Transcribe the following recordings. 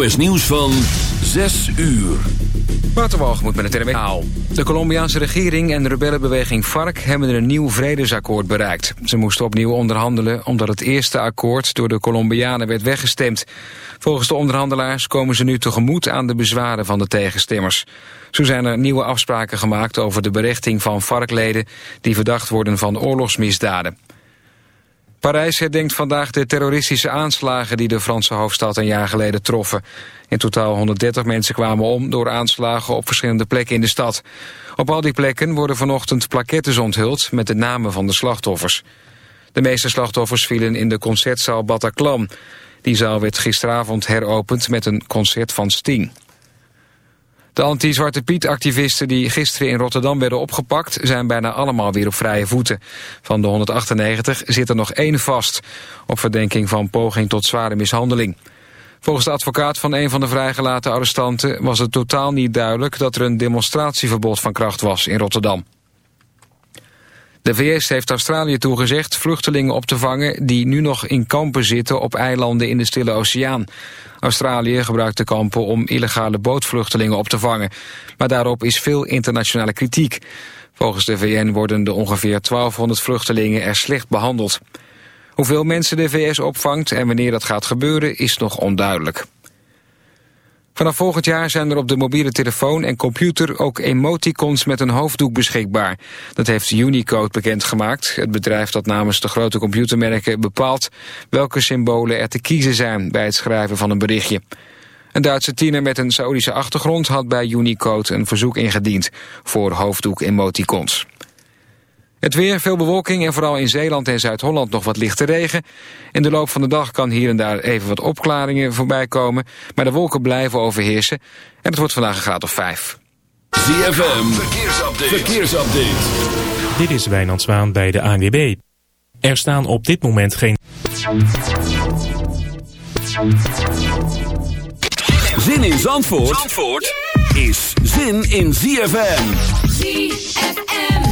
is nieuws van 6 uur. moet met het RWA. De Colombiaanse regering en de rebellenbeweging FARC hebben een nieuw vredesakkoord bereikt. Ze moesten opnieuw onderhandelen omdat het eerste akkoord door de Colombianen werd weggestemd. Volgens de onderhandelaars komen ze nu tegemoet aan de bezwaren van de tegenstemmers. Zo zijn er nieuwe afspraken gemaakt over de berechting van FARC-leden die verdacht worden van oorlogsmisdaden. Parijs herdenkt vandaag de terroristische aanslagen die de Franse hoofdstad een jaar geleden troffen. In totaal 130 mensen kwamen om door aanslagen op verschillende plekken in de stad. Op al die plekken worden vanochtend plakettes onthuld met de namen van de slachtoffers. De meeste slachtoffers vielen in de concertzaal Bataclan. Die zaal werd gisteravond heropend met een concert van Sting. De anti-Zwarte Piet-activisten die gisteren in Rotterdam werden opgepakt... zijn bijna allemaal weer op vrije voeten. Van de 198 zit er nog één vast... op verdenking van poging tot zware mishandeling. Volgens de advocaat van een van de vrijgelaten arrestanten... was het totaal niet duidelijk dat er een demonstratieverbod van kracht was in Rotterdam. De VS heeft Australië toegezegd vluchtelingen op te vangen... die nu nog in kampen zitten op eilanden in de Stille Oceaan. Australië gebruikt de kampen om illegale bootvluchtelingen op te vangen. Maar daarop is veel internationale kritiek. Volgens de VN worden de ongeveer 1200 vluchtelingen er slecht behandeld. Hoeveel mensen de VS opvangt en wanneer dat gaat gebeuren is nog onduidelijk. Vanaf volgend jaar zijn er op de mobiele telefoon en computer ook emoticons met een hoofddoek beschikbaar. Dat heeft Unicode bekendgemaakt. Het bedrijf dat namens de grote computermerken bepaalt welke symbolen er te kiezen zijn bij het schrijven van een berichtje. Een Duitse tiener met een Saoedische achtergrond had bij Unicode een verzoek ingediend voor hoofddoek emoticons. Het weer, veel bewolking en vooral in Zeeland en Zuid-Holland nog wat lichte regen. In de loop van de dag kan hier en daar even wat opklaringen voorbij komen. Maar de wolken blijven overheersen en het wordt vandaag een graad of 5. ZFM, verkeersupdate. verkeersupdate. Dit is Wijnand Zwaan bij de ANWB. Er staan op dit moment geen... Zin in Zandvoort, Zandvoort? is zin in ZFM. ZFM.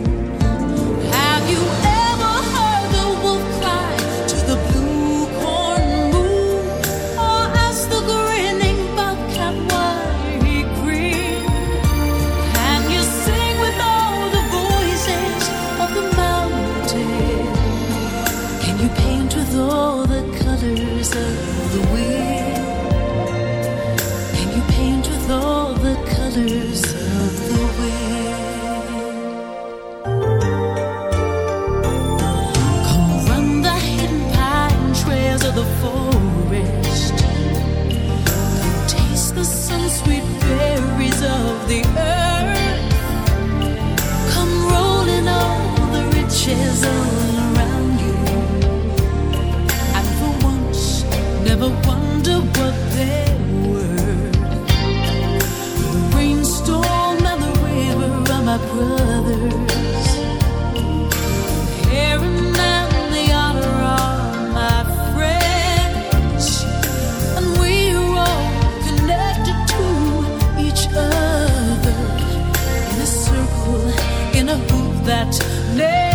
that name.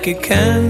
like a candle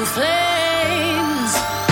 Flames.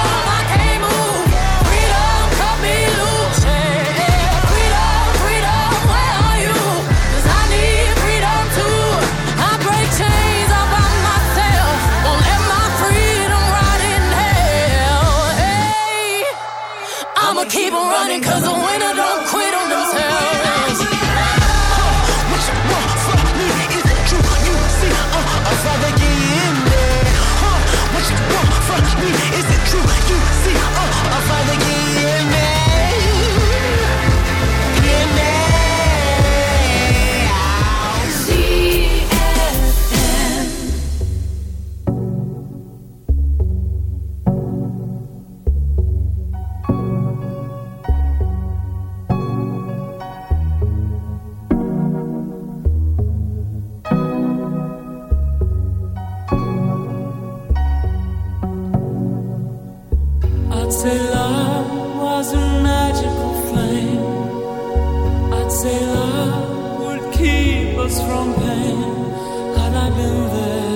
keep on running 'cause the winner don't from pain. Had I been there,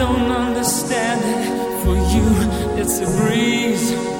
don't understand it. For you, it's a breeze.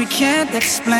We can't explain.